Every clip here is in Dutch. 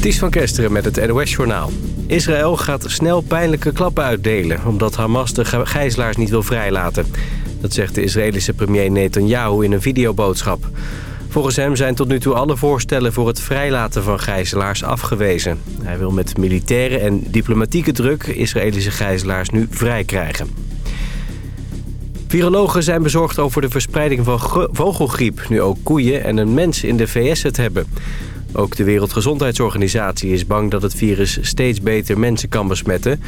Ties van Kesteren met het NOS-journaal. Israël gaat snel pijnlijke klappen uitdelen... omdat Hamas de gijzelaars niet wil vrijlaten. Dat zegt de Israëlische premier Netanyahu in een videoboodschap. Volgens hem zijn tot nu toe alle voorstellen voor het vrijlaten van gijzelaars afgewezen. Hij wil met militaire en diplomatieke druk Israëlische gijzelaars nu vrij krijgen. Virologen zijn bezorgd over de verspreiding van vogelgriep... nu ook koeien en een mens in de VS het hebben. Ook de Wereldgezondheidsorganisatie is bang dat het virus steeds beter mensen kan besmetten.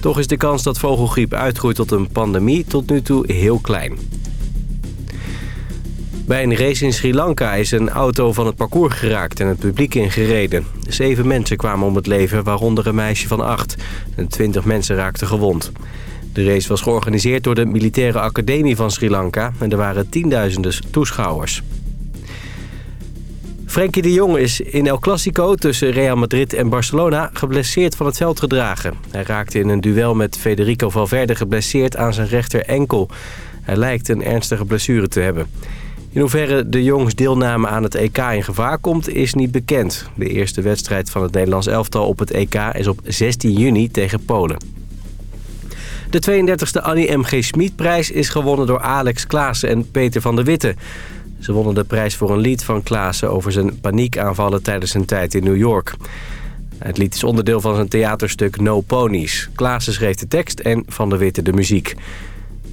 Toch is de kans dat vogelgriep uitgroeit tot een pandemie tot nu toe heel klein. Bij een race in Sri Lanka is een auto van het parcours geraakt en het publiek ingereden. Zeven mensen kwamen om het leven, waaronder een meisje van acht. En twintig mensen raakten gewond. De race was georganiseerd door de Militaire Academie van Sri Lanka... en er waren tienduizenden toeschouwers. Frenkie de Jong is in El Clasico tussen Real Madrid en Barcelona geblesseerd van het veld gedragen. Hij raakte in een duel met Federico Valverde geblesseerd aan zijn rechter enkel. Hij lijkt een ernstige blessure te hebben. In hoeverre de Jongs deelname aan het EK in gevaar komt, is niet bekend. De eerste wedstrijd van het Nederlands elftal op het EK is op 16 juni tegen Polen. De 32e Annie M.G. Schmid-prijs is gewonnen door Alex Klaassen en Peter van der Witte. Ze wonnen de prijs voor een lied van Klaassen over zijn paniekaanvallen tijdens zijn tijd in New York. Het lied is onderdeel van zijn theaterstuk No Ponies. Klaassen schreef de tekst en Van der Witte de muziek.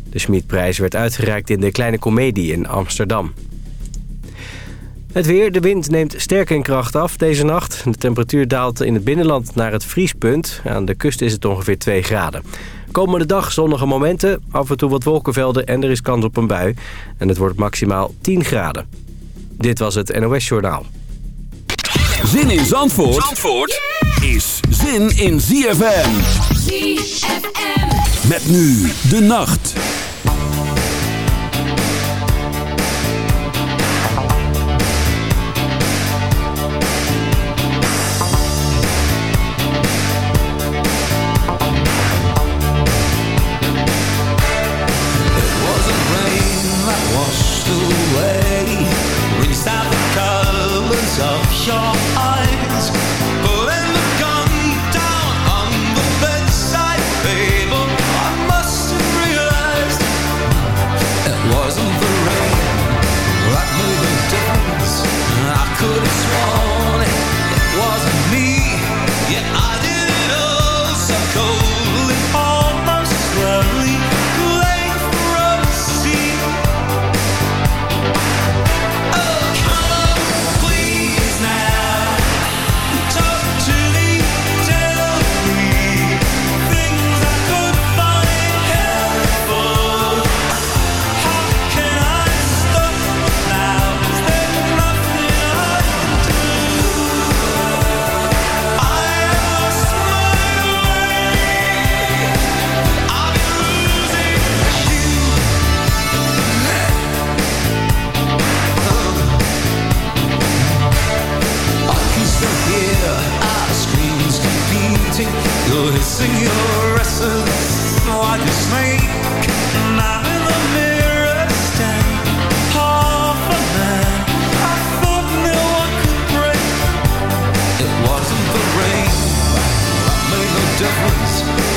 De Schmidprijs werd uitgereikt in de Kleine Comedie in Amsterdam. Het weer, de wind neemt sterk in kracht af deze nacht. De temperatuur daalt in het binnenland naar het vriespunt. Aan de kust is het ongeveer 2 graden. Komende dag zonnige momenten, af en toe wat wolkenvelden en er is kans op een bui. En het wordt maximaal 10 graden. Dit was het NOS Journaal. Zin in Zandvoort, Zandvoort is zin in ZFM. ZFM. Met nu de nacht. shore. face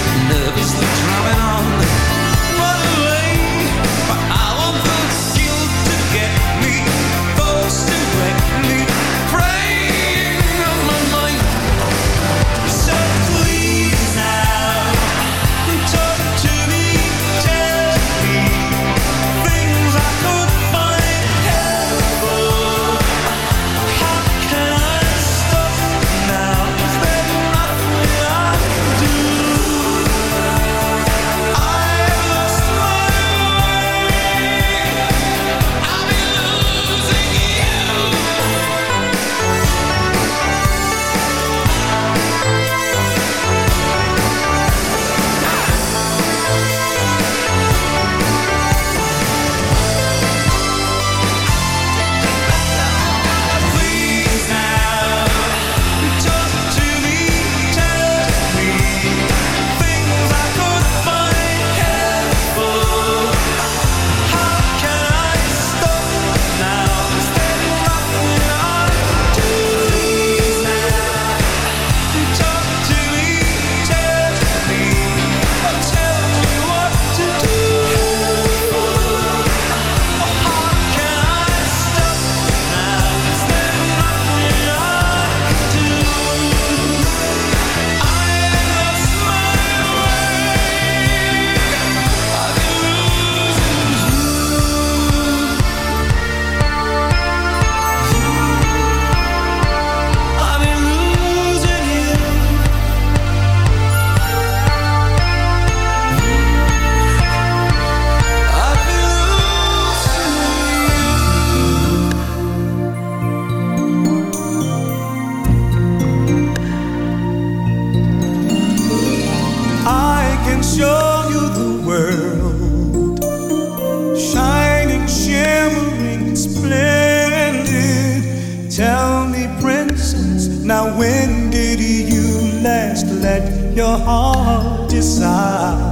your heart decide?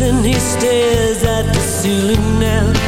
And he stares at the ceiling now.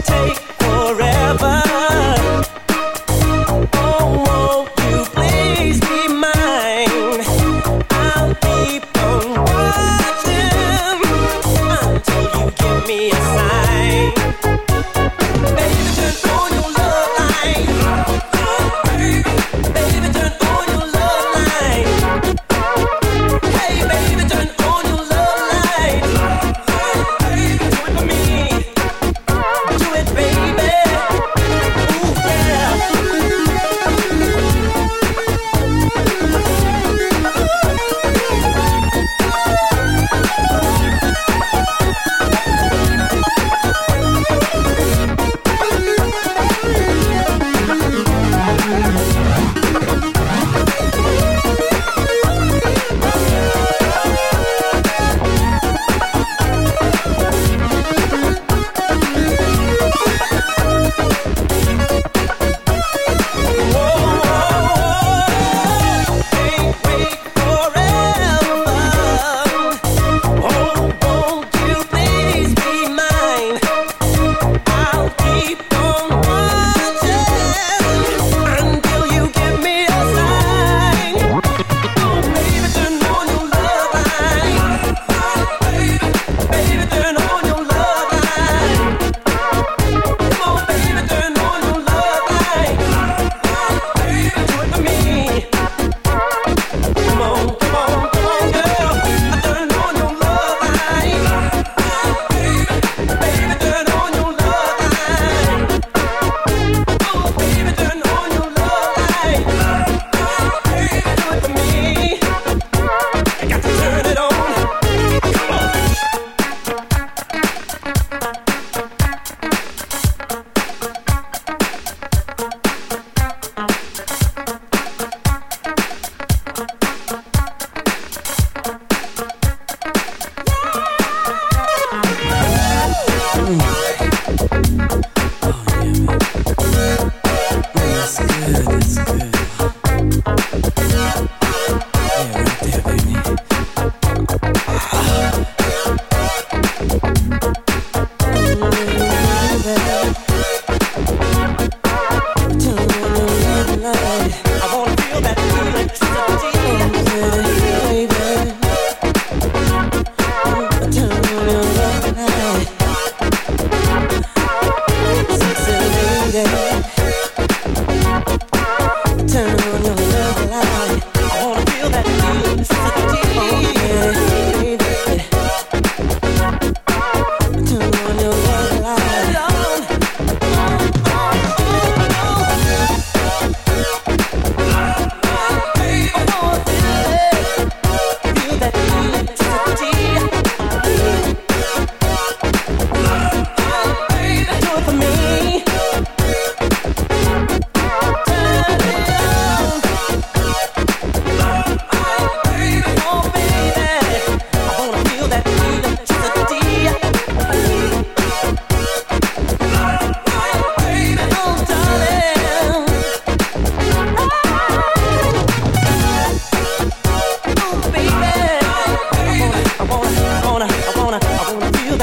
take forever.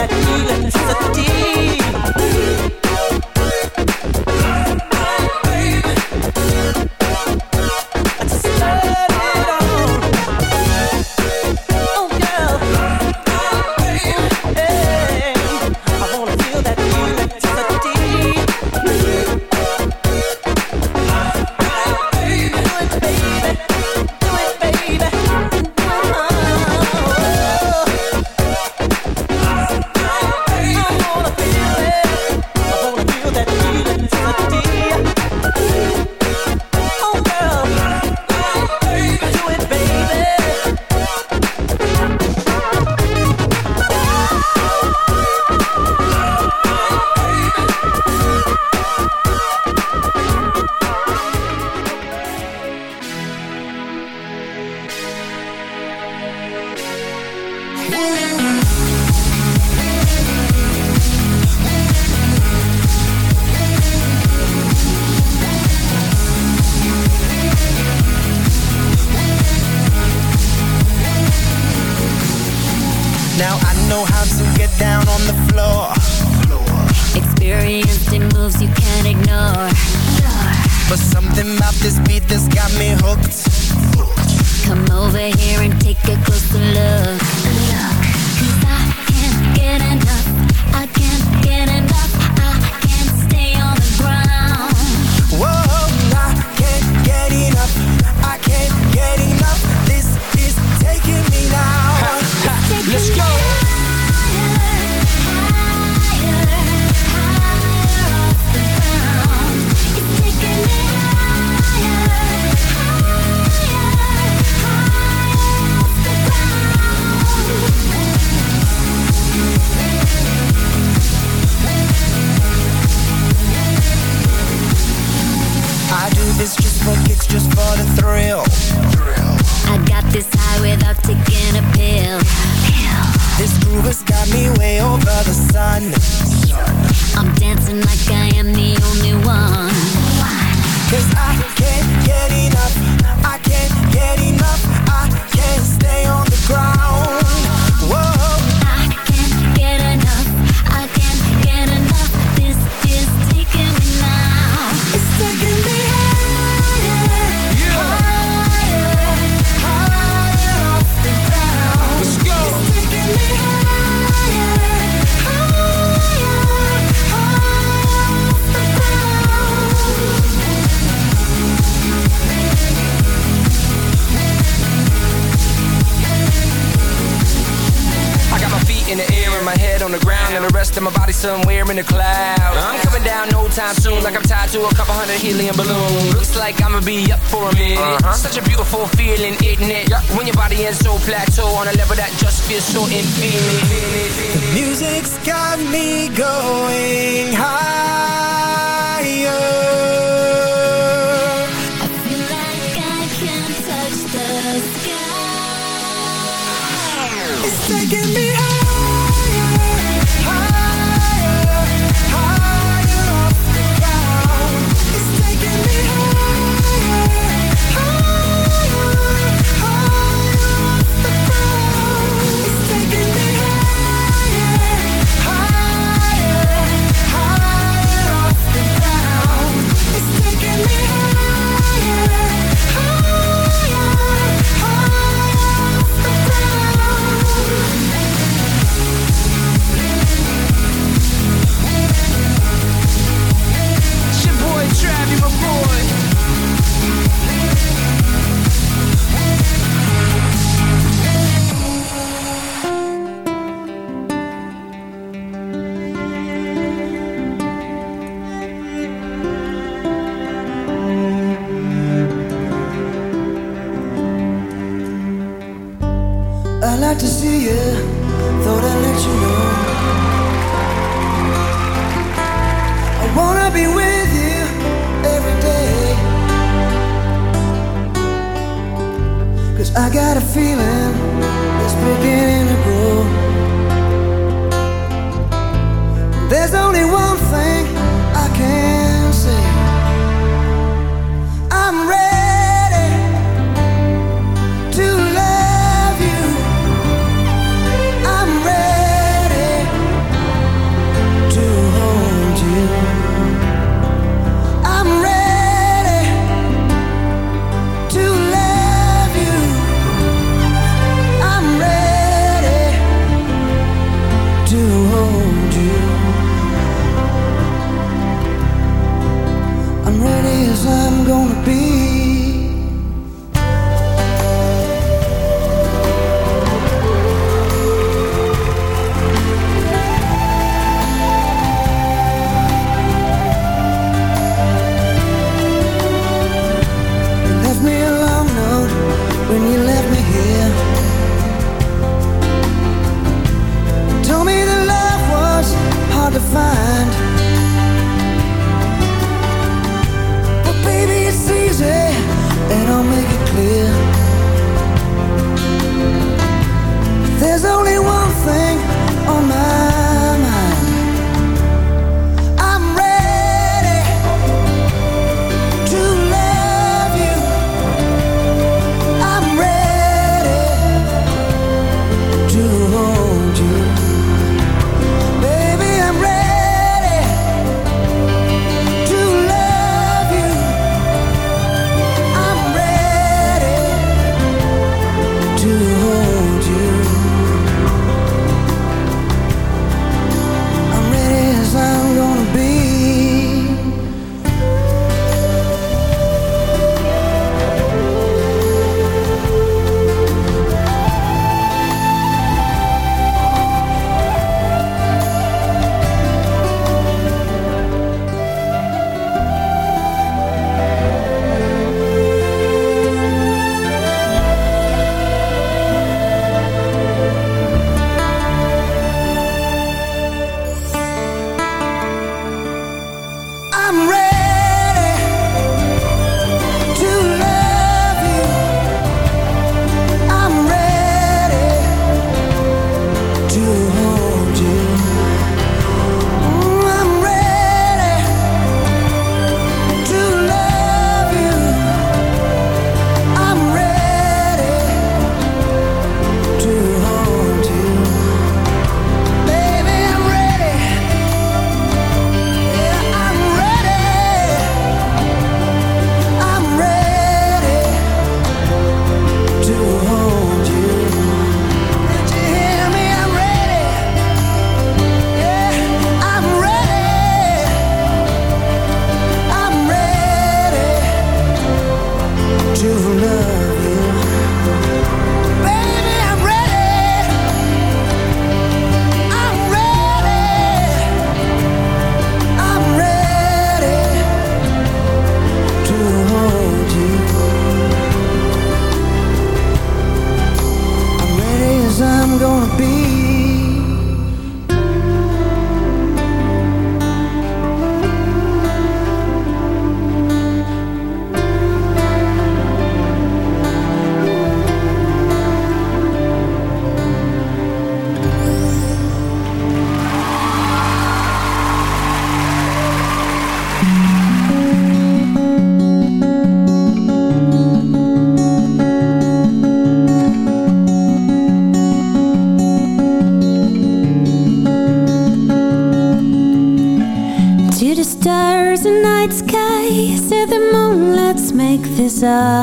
that feeling, it's a deep.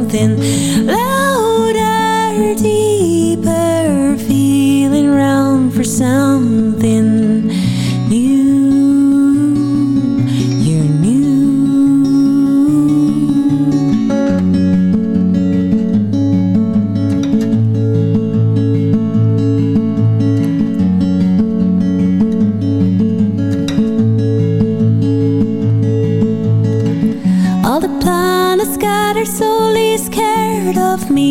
something. Louder, deeper, feeling round for something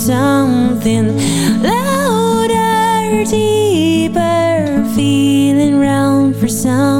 something louder, deeper, feeling round for something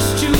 just you.